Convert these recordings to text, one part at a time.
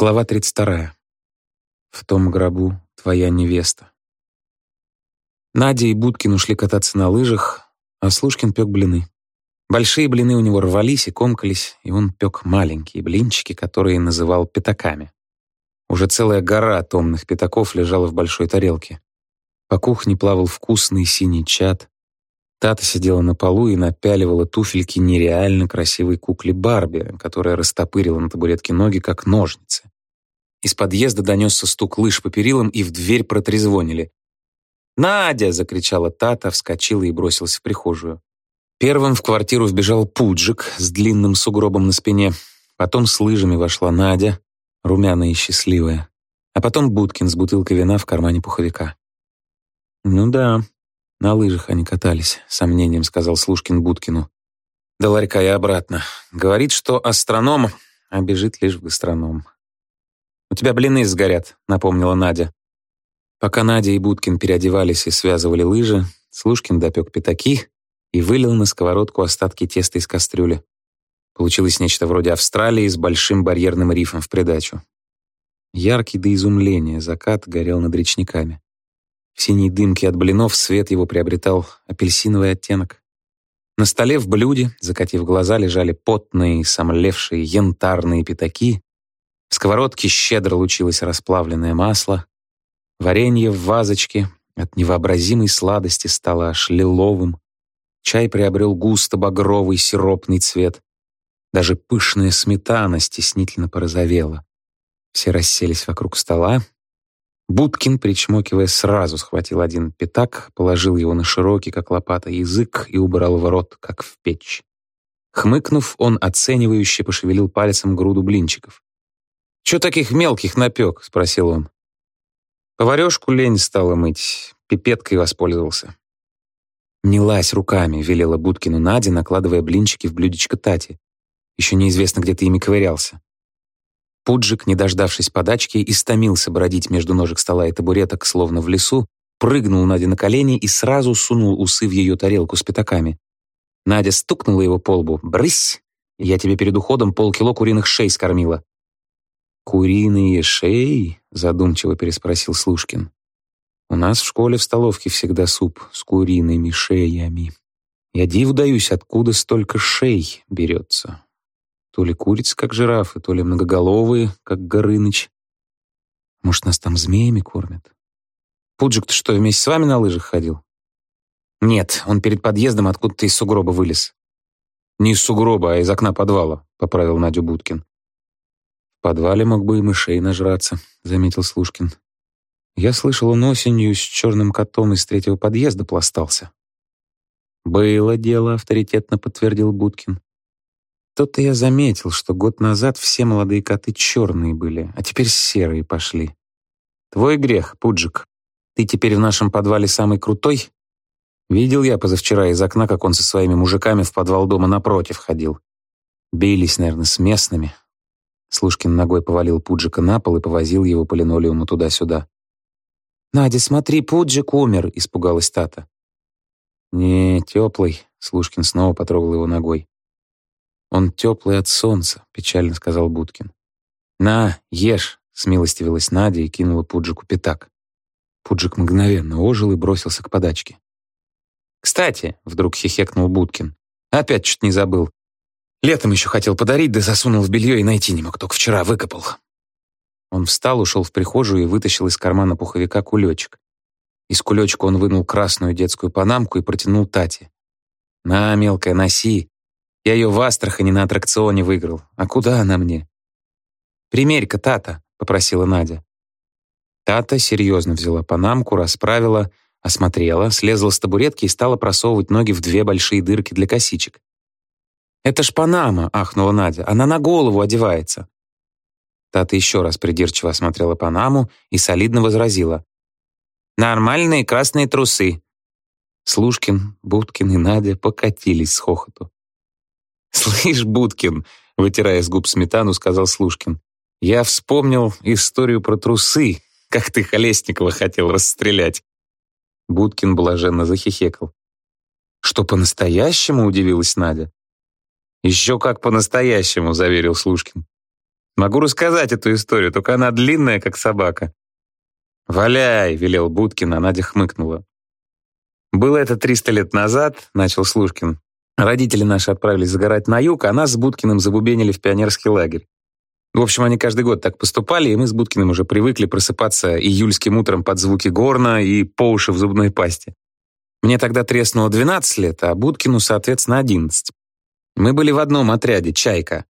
Глава 32. В том гробу твоя невеста. Надя и Будкин ушли кататься на лыжах, а Слушкин пек блины. Большие блины у него рвались и комкались, и он пек маленькие блинчики, которые называл пятаками. Уже целая гора томных пятаков лежала в большой тарелке. По кухне плавал вкусный синий чад. Тата сидела на полу и напяливала туфельки нереально красивой кукле Барби, которая растопырила на табуретке ноги, как ножницы. Из подъезда донесся стук лыж по перилам, и в дверь протрезвонили. «Надя!» — закричала Тата, вскочила и бросилась в прихожую. Первым в квартиру вбежал Пуджик с длинным сугробом на спине. Потом с лыжами вошла Надя, румяная и счастливая. А потом Будкин с бутылкой вина в кармане пуховика. «Ну да, на лыжах они катались», — сомнением сказал Слушкин Будкину. «До ларька и обратно. Говорит, что астроном, а лишь в гастроном». «У тебя блины сгорят», — напомнила Надя. Пока Надя и Будкин переодевались и связывали лыжи, Слушкин допек пятаки и вылил на сковородку остатки теста из кастрюли. Получилось нечто вроде Австралии с большим барьерным рифом в придачу. Яркий до изумления закат горел над речниками. В синей дымке от блинов свет его приобретал апельсиновый оттенок. На столе в блюде, закатив глаза, лежали потные, сомлевшие янтарные пятаки. В сковородке щедро лучилось расплавленное масло. Варенье в вазочке от невообразимой сладости стало аж лиловым. Чай приобрел густо-багровый сиропный цвет. Даже пышная сметана стеснительно порозовела. Все расселись вокруг стола, Будкин, причмокивая, сразу схватил один пятак, положил его на широкий, как лопата, язык и убрал в рот, как в печь. Хмыкнув, он оценивающе пошевелил пальцем груду блинчиков. «Чё таких мелких напек?» — спросил он. Поварёшку лень стало мыть, пипеткой воспользовался. «Не лазь руками», — велела Будкину Надя, накладывая блинчики в блюдечко Тати. Еще неизвестно, где ты ими ковырялся. Пуджик, не дождавшись подачки, истомился бродить между ножек стола и табуреток, словно в лесу, прыгнул Наде на колени и сразу сунул усы в ее тарелку с пятаками. Надя стукнула его по лбу. «Брысь! Я тебе перед уходом полкило куриных шей скормила». «Куриные шеи?» — задумчиво переспросил Слушкин. «У нас в школе в столовке всегда суп с куриными шеями. Я диву даюсь, откуда столько шей берется. То ли курицы, как жирафы, то ли многоголовые, как Горыныч. Может, нас там змеями кормят? Пуджик, ты что, вместе с вами на лыжах ходил? Нет, он перед подъездом откуда-то из сугроба вылез. Не из сугроба, а из окна подвала, поправил Надю Будкин. Подвале мог бы и мышей нажраться, заметил Слушкин. Я слышал, он осенью с черным котом из третьего подъезда пластался. «Было дело», — авторитетно подтвердил Будкин. То-то я заметил, что год назад все молодые коты черные были, а теперь серые пошли. Твой грех, Пуджик. Ты теперь в нашем подвале самый крутой? Видел я позавчера из окна, как он со своими мужиками в подвал дома напротив ходил. Бились, наверное, с местными. Слушкин ногой повалил Пуджика на пол и повозил его по линолеуму туда-сюда. «Надя, смотри, Пуджик умер!» — испугалась Тата. «Не, теплый», — Слушкин снова потрогал его ногой. «Он теплый от солнца», — печально сказал Будкин. «На, ешь», — смилостивилась Надя и кинула Пуджику пятак. Пуджик мгновенно ожил и бросился к подачке. «Кстати», — вдруг хихекнул Будкин, — «опять чуть не забыл. Летом еще хотел подарить, да засунул в белье и найти не мог, только вчера выкопал». Он встал, ушел в прихожую и вытащил из кармана пуховика кулечек. Из кулечка он вынул красную детскую панамку и протянул Тате. «На, мелкая, носи. Я ее в Астрахани на аттракционе выиграл. А куда она мне? «Примерь-ка, Тата», — попросила Надя. Тата серьезно взяла панамку, расправила, осмотрела, слезла с табуретки и стала просовывать ноги в две большие дырки для косичек. «Это ж панама!» — ахнула Надя. «Она на голову одевается!» Тата еще раз придирчиво осмотрела панаму и солидно возразила. «Нормальные красные трусы!» Слушкин, Будкин и Надя покатились с хохоту. «Слышь, Будкин», — вытирая с губ сметану, сказал Слушкин, «я вспомнил историю про трусы, как ты Холестникова хотел расстрелять». Будкин блаженно захихекал. «Что, по-настоящему?» — удивилась Надя. «Еще как по-настоящему», — заверил Слушкин. Могу рассказать эту историю, только она длинная, как собака. «Валяй!» — велел Будкин, а Надя хмыкнула. «Было это 300 лет назад», — начал Слушкин. Родители наши отправились загорать на юг, а нас с Будкиным забубенили в пионерский лагерь. В общем, они каждый год так поступали, и мы с Будкиным уже привыкли просыпаться июльским утром под звуки горна и по уши в зубной пасте. Мне тогда треснуло 12 лет, а Будкину, соответственно, 11. Мы были в одном отряде «Чайка».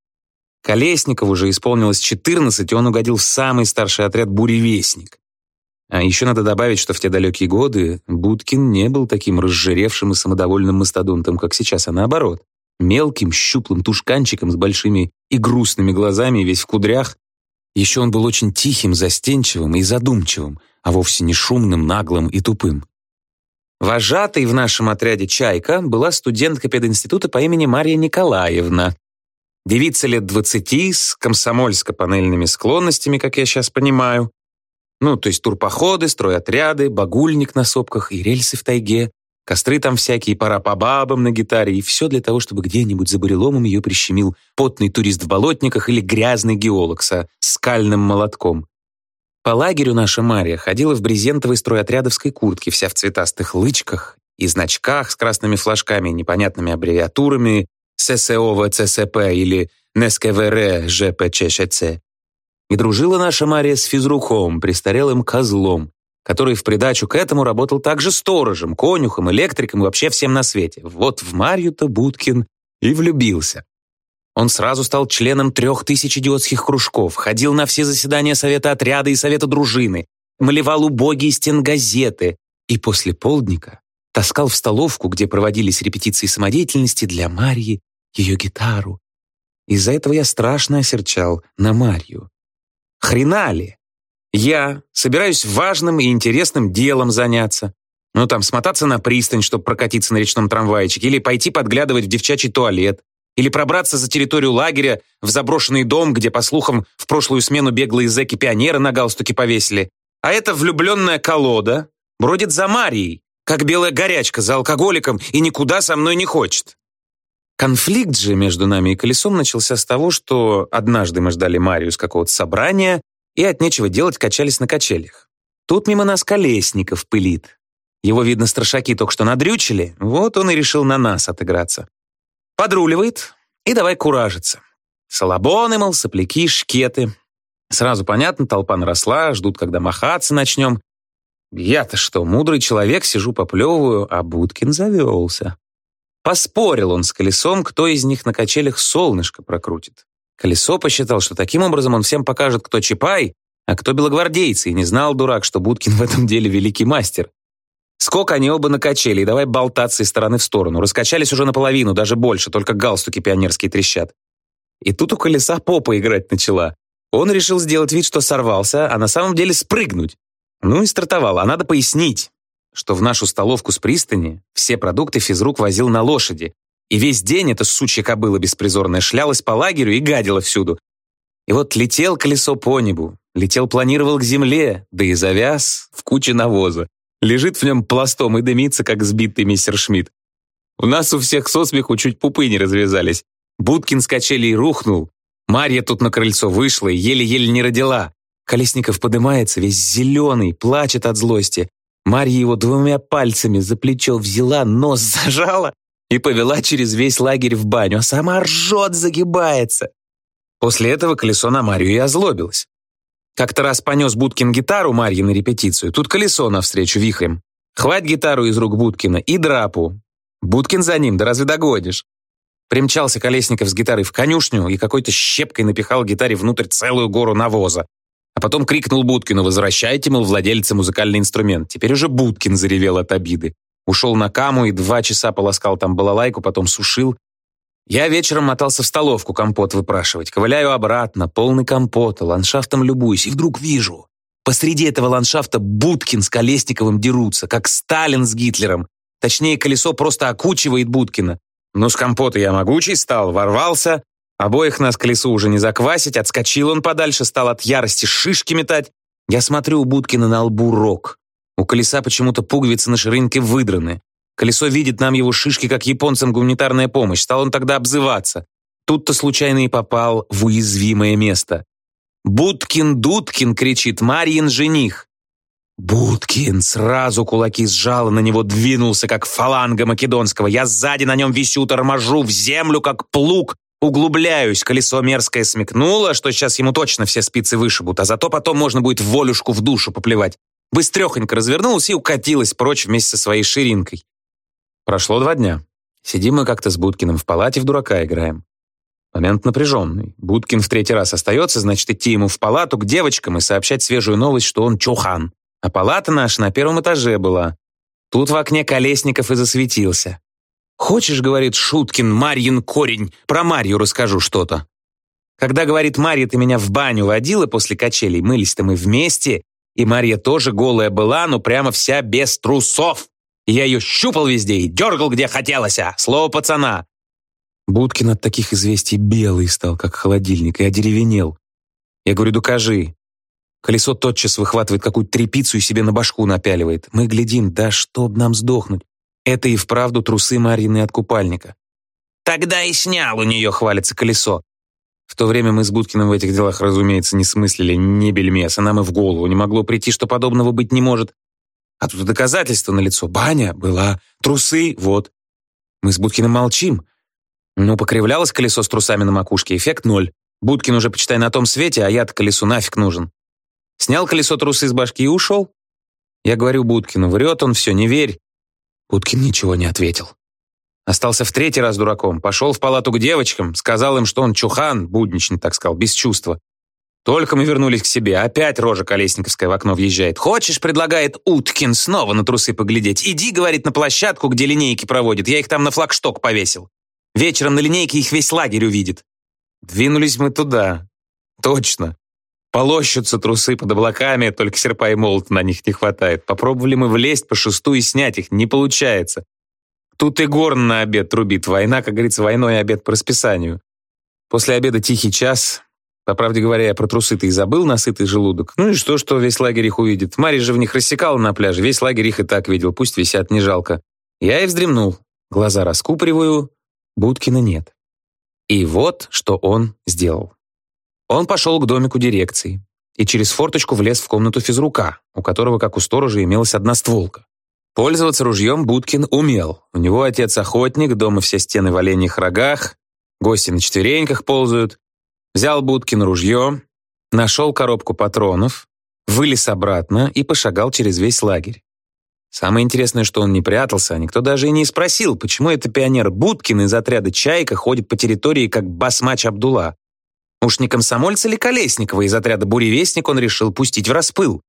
Колесникову уже исполнилось 14, и он угодил в самый старший отряд «Буревестник». А еще надо добавить, что в те далекие годы Будкин не был таким разжиревшим и самодовольным мастодонтом, как сейчас, а наоборот. Мелким, щуплым тушканчиком с большими и грустными глазами, весь в кудрях. Еще он был очень тихим, застенчивым и задумчивым, а вовсе не шумным, наглым и тупым. Вожатой в нашем отряде «Чайка» была студентка пединститута по имени Марья Николаевна. Девица лет двадцати, с комсомольско-панельными склонностями, как я сейчас понимаю, ну, то есть турпоходы, стройотряды, багульник на сопках и рельсы в тайге, костры там всякие, пора по бабам на гитаре, и все для того, чтобы где-нибудь за буреломом ее прищемил потный турист в болотниках или грязный геолог со скальным молотком. По лагерю наша Мария ходила в брезентовой стройотрядовской куртке, вся в цветастых лычках и значках с красными флажками непонятными аббревиатурами ССОВ, ЦСП или НСКВР, ЖПЧШЦ. И дружила наша Мария с физрухом, престарелым козлом, который в придачу к этому работал также сторожем, конюхом, электриком и вообще всем на свете. Вот в Марью-то Будкин и влюбился. Он сразу стал членом трех тысяч идиотских кружков, ходил на все заседания совета отряда и совета дружины, малевал убогие стенгазеты и после полдника таскал в столовку, где проводились репетиции самодеятельности для Марьи, ее гитару. Из-за этого я страшно осерчал на Марью. Хрена ли? Я собираюсь важным и интересным делом заняться. Ну там, смотаться на пристань, чтобы прокатиться на речном трамвайчике, или пойти подглядывать в девчачий туалет, или пробраться за территорию лагеря в заброшенный дом, где, по слухам, в прошлую смену беглые зэки-пионеры на галстуке повесили. А эта влюбленная колода бродит за Марией, как белая горячка за алкоголиком и никуда со мной не хочет. Конфликт же между нами и колесом начался с того, что однажды мы ждали Марию с какого-то собрания и от нечего делать качались на качелях. Тут мимо нас Колесников пылит. Его, видно, страшаки только что надрючили, вот он и решил на нас отыграться. Подруливает и давай куражиться. Салабоны, мол, сопляки, шкеты. Сразу понятно, толпа наросла, ждут, когда махаться начнем. Я-то что, мудрый человек, сижу поплевываю, а Будкин завелся. Поспорил он с колесом, кто из них на качелях солнышко прокрутит. Колесо посчитал, что таким образом он всем покажет, кто Чапай, а кто белогвардейцы, и не знал дурак, что Будкин в этом деле великий мастер. Сколько они оба накачали, и давай болтаться из стороны в сторону. Раскачались уже наполовину, даже больше, только галстуки пионерские трещат. И тут у колеса попа играть начала. Он решил сделать вид, что сорвался, а на самом деле спрыгнуть. Ну и стартовал, а надо пояснить что в нашу столовку с пристани все продукты физрук возил на лошади, и весь день эта сучья кобыла беспризорная шлялась по лагерю и гадила всюду. И вот летел колесо по небу, летел планировал к земле, да и завяз в куче навоза. Лежит в нем пластом и дымится, как сбитый мистер Шмидт. У нас у всех со смеху чуть пупы не развязались. Будкин с качелей рухнул. Марья тут на крыльцо вышла и еле-еле не родила. Колесников подымается, весь зеленый, плачет от злости. Марья его двумя пальцами за плечо взяла, нос зажала и повела через весь лагерь в баню, а сама ржет, загибается. После этого колесо на Марью и озлобилось. Как-то раз понес Будкин гитару Марье на репетицию, тут колесо навстречу вихрем. Хвать гитару из рук Будкина и драпу. Будкин за ним, да разве догодишь? Примчался Колесников с гитарой в конюшню и какой-то щепкой напихал гитаре внутрь целую гору навоза. А потом крикнул Будкину «Возвращайте, мол, владельца музыкальный инструмент». Теперь уже Будкин заревел от обиды. Ушел на каму и два часа полоскал там балалайку, потом сушил. Я вечером мотался в столовку компот выпрашивать. Ковыляю обратно, полный компота, ландшафтом любуюсь. И вдруг вижу, посреди этого ландшафта Будкин с Колесниковым дерутся, как Сталин с Гитлером. Точнее, колесо просто окучивает Будкина. Ну, с компота я могучий стал, ворвался, Обоих нас к лесу уже не заквасить, отскочил он подальше, стал от ярости шишки метать. Я смотрю у Будкина на лбу рог. У колеса почему-то пуговицы на ширинке выдраны. Колесо видит нам его шишки, как японцам гуманитарная помощь. Стал он тогда обзываться. Тут-то случайно и попал в уязвимое место. «Будкин-Дудкин!» — кричит Марьин жених. Будкин сразу кулаки сжал на него двинулся, как фаланга македонского. Я сзади на нем висю, торможу в землю, как плуг, углубляюсь. Колесо мерзкое смекнуло, что сейчас ему точно все спицы вышибут, а зато потом можно будет волюшку в душу поплевать. Быстрехонько развернулась и укатилась прочь вместе со своей ширинкой. Прошло два дня. Сидим мы как-то с Будкиным в палате в дурака играем. Момент напряженный. Будкин в третий раз остается, значит, идти ему в палату к девочкам и сообщать свежую новость, что он чухан. А палата наша на первом этаже была. Тут в окне Колесников и засветился. «Хочешь, — говорит Шуткин, — Марьин корень, про Марью расскажу что-то». Когда, говорит, Марья, ты меня в баню водила после качелей, мылись-то мы вместе, и Марья тоже голая была, но прямо вся без трусов. Я ее щупал везде и дергал, где хотелось, а слово пацана. Будкин от таких известий белый стал, как холодильник, и одеревенел. Я говорю, докажи. Колесо тотчас выхватывает какую-то трепицу и себе на башку напяливает. Мы глядим, да чтоб нам сдохнуть. Это и вправду трусы Марьины от купальника. Тогда и снял у нее, хвалится колесо. В то время мы с Будкиным в этих делах, разумеется, не смыслили ни бельмеса, нам и в голову не могло прийти, что подобного быть не может. А тут доказательство на лицо. Баня была, трусы, вот. Мы с Будкиным молчим. Ну, покривлялось колесо с трусами на макушке, эффект ноль. Будкин уже, почитай, на том свете, а я-то колесу нафиг нужен. Снял колесо трусы с башки и ушел. Я говорю Будкину, врет он все, не верь. Будкин ничего не ответил. Остался в третий раз дураком, пошел в палату к девочкам, сказал им, что он чухан, будничный, так сказал, без чувства. Только мы вернулись к себе, опять рожа Колесниковская в окно въезжает. «Хочешь, — предлагает Уткин, — снова на трусы поглядеть? Иди, — говорит, — на площадку, где линейки проводят. Я их там на флагшток повесил. Вечером на линейке их весь лагерь увидит». Двинулись мы туда. Точно. Полощутся трусы под облаками, только серпа и молот на них не хватает. Попробовали мы влезть по шесту и снять их, не получается. Тут и горн на обед трубит. Война, как говорится, войной обед по расписанию. После обеда тихий час. По правде говоря, я про трусы-то и забыл на сытый желудок. Ну и что, что весь лагерь их увидит? Мария же в них рассекала на пляже. Весь лагерь их и так видел. Пусть висят, не жалко. Я и вздремнул. Глаза раскупориваю. Будкина нет. И вот, что он сделал. Он пошел к домику дирекции и через форточку влез в комнату физрука, у которого, как у сторожа, имелась одна стволка. Пользоваться ружьем Будкин умел. У него отец охотник, дома все стены в оленьих рогах, гости на четвереньках ползают. Взял Будкин ружье, нашел коробку патронов, вылез обратно и пошагал через весь лагерь. Самое интересное, что он не прятался, а никто даже и не спросил, почему это пионер Будкин из отряда «Чайка» ходит по территории как басмач Абдула. Уж не комсомольца ли Колесникова из отряда «Буревестник» он решил пустить в распыл.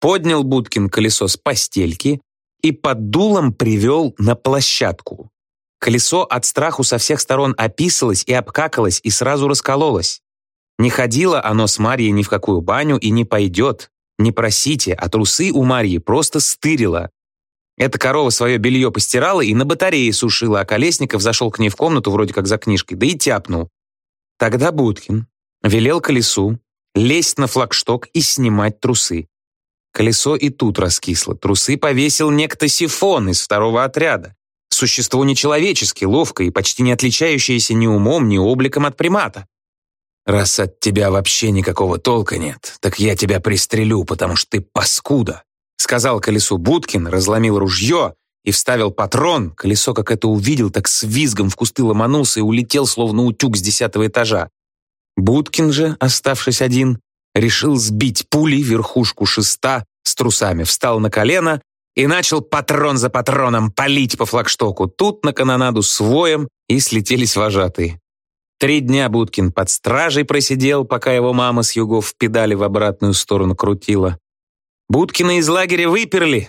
Поднял Будкин колесо с постельки и под дулом привел на площадку. Колесо от страху со всех сторон описалось и обкакалось и сразу раскололось. Не ходило оно с Марьей ни в какую баню и не пойдет. Не просите, а трусы у Марьи просто стырило. Эта корова свое белье постирала и на батарее сушила, а Колесников зашел к ней в комнату вроде как за книжкой, да и тяпнул. Тогда Будкин велел колесу лезть на флагшток и снимать трусы. Колесо и тут раскисло. Трусы повесил некто Сифон из второго отряда. Существо нечеловечески, ловкое и почти не отличающееся ни умом, ни обликом от примата. «Раз от тебя вообще никакого толка нет, так я тебя пристрелю, потому что ты паскуда», сказал колесу Будкин, разломил ружье и вставил патрон. Колесо, как это увидел, так с визгом в кусты ломанулся и улетел, словно утюг с десятого этажа. Будкин же, оставшись один, решил сбить пулей верхушку шеста с трусами, встал на колено и начал патрон за патроном палить по флагштоку. Тут на канонаду с воем и слетелись вожатые. Три дня Будкин под стражей просидел, пока его мама с югов педали в обратную сторону крутила. Будкина из лагеря выперли,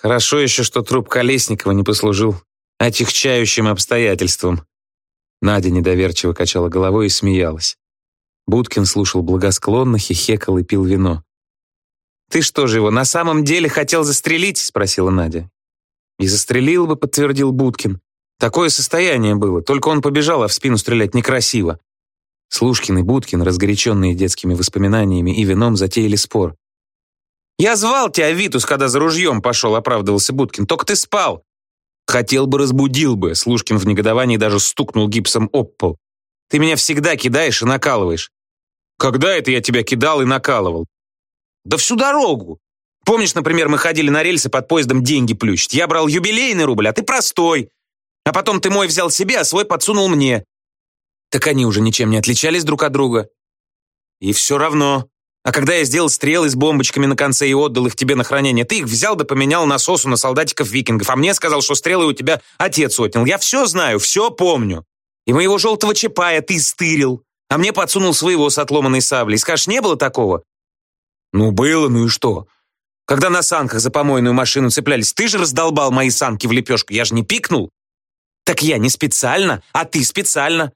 Хорошо еще, что труп Колесникова не послужил отягчающим обстоятельством. Надя недоверчиво качала головой и смеялась. Будкин слушал благосклонно, хихекал и пил вино. «Ты что же его, на самом деле хотел застрелить?» — спросила Надя. «И застрелил бы», — подтвердил Будкин. «Такое состояние было, только он побежал, а в спину стрелять некрасиво». Слушкин и Будкин, разгоряченные детскими воспоминаниями и вином, затеяли спор. «Я звал тебя, Витус, когда за ружьем пошел», — оправдывался Будкин. «Только ты спал». «Хотел бы, разбудил бы», — Слушкин в негодовании даже стукнул гипсом об пол. «Ты меня всегда кидаешь и накалываешь». Когда это я тебя кидал и накалывал? Да всю дорогу. Помнишь, например, мы ходили на рельсы под поездом деньги плющить? Я брал юбилейный рубль, а ты простой. А потом ты мой взял себе, а свой подсунул мне. Так они уже ничем не отличались друг от друга. И все равно. А когда я сделал стрелы с бомбочками на конце и отдал их тебе на хранение, ты их взял да поменял насосу на солдатиков-викингов, а мне сказал, что стрелы у тебя отец отнял. Я все знаю, все помню. И моего желтого чапая ты стырил а мне подсунул своего с отломанной саблей. Скажешь, не было такого? Ну, было, ну и что? Когда на санках за помойную машину цеплялись, ты же раздолбал мои санки в лепешку, я же не пикнул. Так я не специально, а ты специально.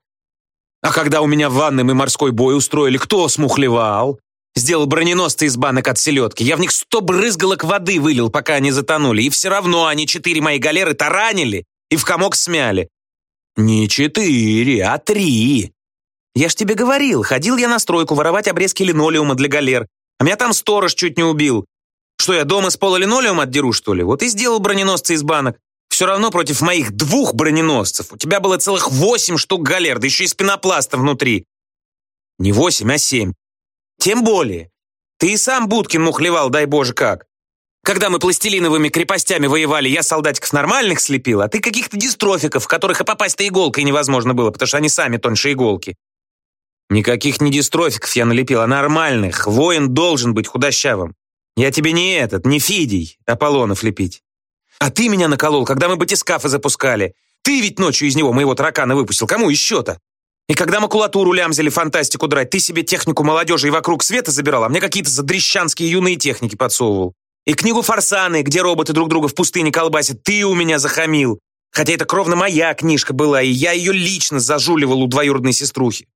А когда у меня в ванной мы морской бой устроили, кто смухлевал? Сделал броненосцы из банок от селедки. Я в них сто брызгалок воды вылил, пока они затонули. И все равно они четыре мои галеры таранили и в комок смяли. Не четыре, а три. Я ж тебе говорил, ходил я на стройку воровать обрезки линолеума для галер. А меня там сторож чуть не убил. Что, я дома с пола линолеум отдеру, что ли? Вот и сделал броненосцы из банок. Все равно против моих двух броненосцев у тебя было целых восемь штук галер, да еще и спинопласта внутри. Не восемь, а семь. Тем более. Ты и сам Будкин мухлевал, дай боже как. Когда мы пластилиновыми крепостями воевали, я солдатиков нормальных слепил, а ты каких-то дистрофиков, в которых и попасть-то иголкой невозможно было, потому что они сами тоньше иголки. Никаких не дистрофиков я налепил, а нормальных. Воин должен быть худощавым. Я тебе не этот, не Фидий, Аполлонов лепить. А ты меня наколол, когда мы батискафы запускали. Ты ведь ночью из него моего таракана выпустил. Кому еще-то? И когда макулатуру лямзили фантастику драть, ты себе технику молодежи и вокруг света забирал, а мне какие-то задрещанские юные техники подсовывал. И книгу «Форсаны», где роботы друг друга в пустыне колбасят, ты у меня захамил. Хотя это кровно моя книжка была, и я ее лично зажуливал у двоюродной сеструхи.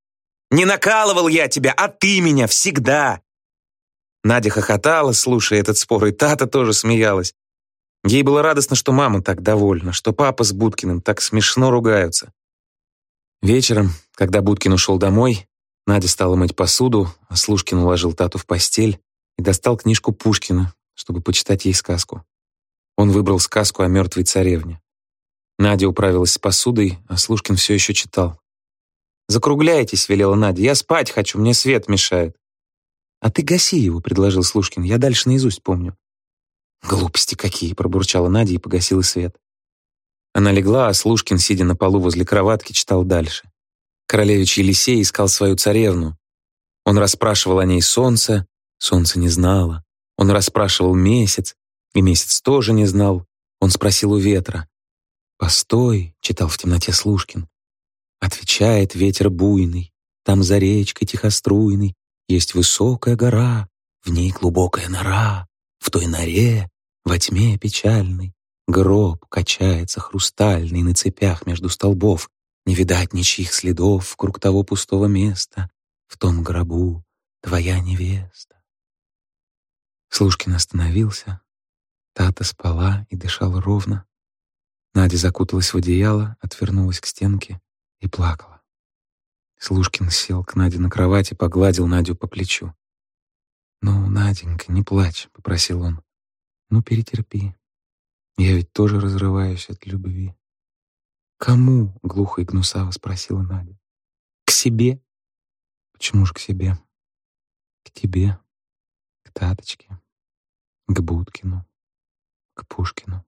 Не накалывал я тебя, а ты меня всегда!» Надя хохотала, слушая этот спор, и Тата тоже смеялась. Ей было радостно, что мама так довольна, что папа с Будкиным так смешно ругаются. Вечером, когда Будкин ушел домой, Надя стала мыть посуду, а Слушкин уложил Тату в постель и достал книжку Пушкина, чтобы почитать ей сказку. Он выбрал сказку о мертвой царевне. Надя управилась с посудой, а Слушкин все еще читал. «Закругляйтесь», — велела Надя. «Я спать хочу, мне свет мешает». «А ты гаси его», — предложил Слушкин. «Я дальше наизусть помню». «Глупости какие!» — пробурчала Надя и погасила свет. Она легла, а Слушкин, сидя на полу возле кроватки, читал дальше. Королевич Елисей искал свою царевну. Он расспрашивал о ней солнце, солнце не знало. Он расспрашивал месяц, и месяц тоже не знал. Он спросил у ветра. «Постой», — читал в темноте Слушкин, Отвечает ветер буйный, там за речкой тихоструйной Есть высокая гора, в ней глубокая нора, В той норе, во тьме печальной, Гроб качается хрустальный на цепях между столбов, Не видать ничьих следов вкруг того пустого места, В том гробу твоя невеста. Слушкин остановился, Тата спала и дышала ровно. Надя закуталась в одеяло, отвернулась к стенке и плакала. Слушкин сел к Наде на кровати, погладил Надю по плечу. «Ну, Наденька, не плачь», — попросил он. «Ну, перетерпи. Я ведь тоже разрываюсь от любви». «Кому?» — глухо и гнусаво спросила Надя. «К себе». «Почему же к себе?» «К тебе, к Таточке, к Будкину, к Пушкину».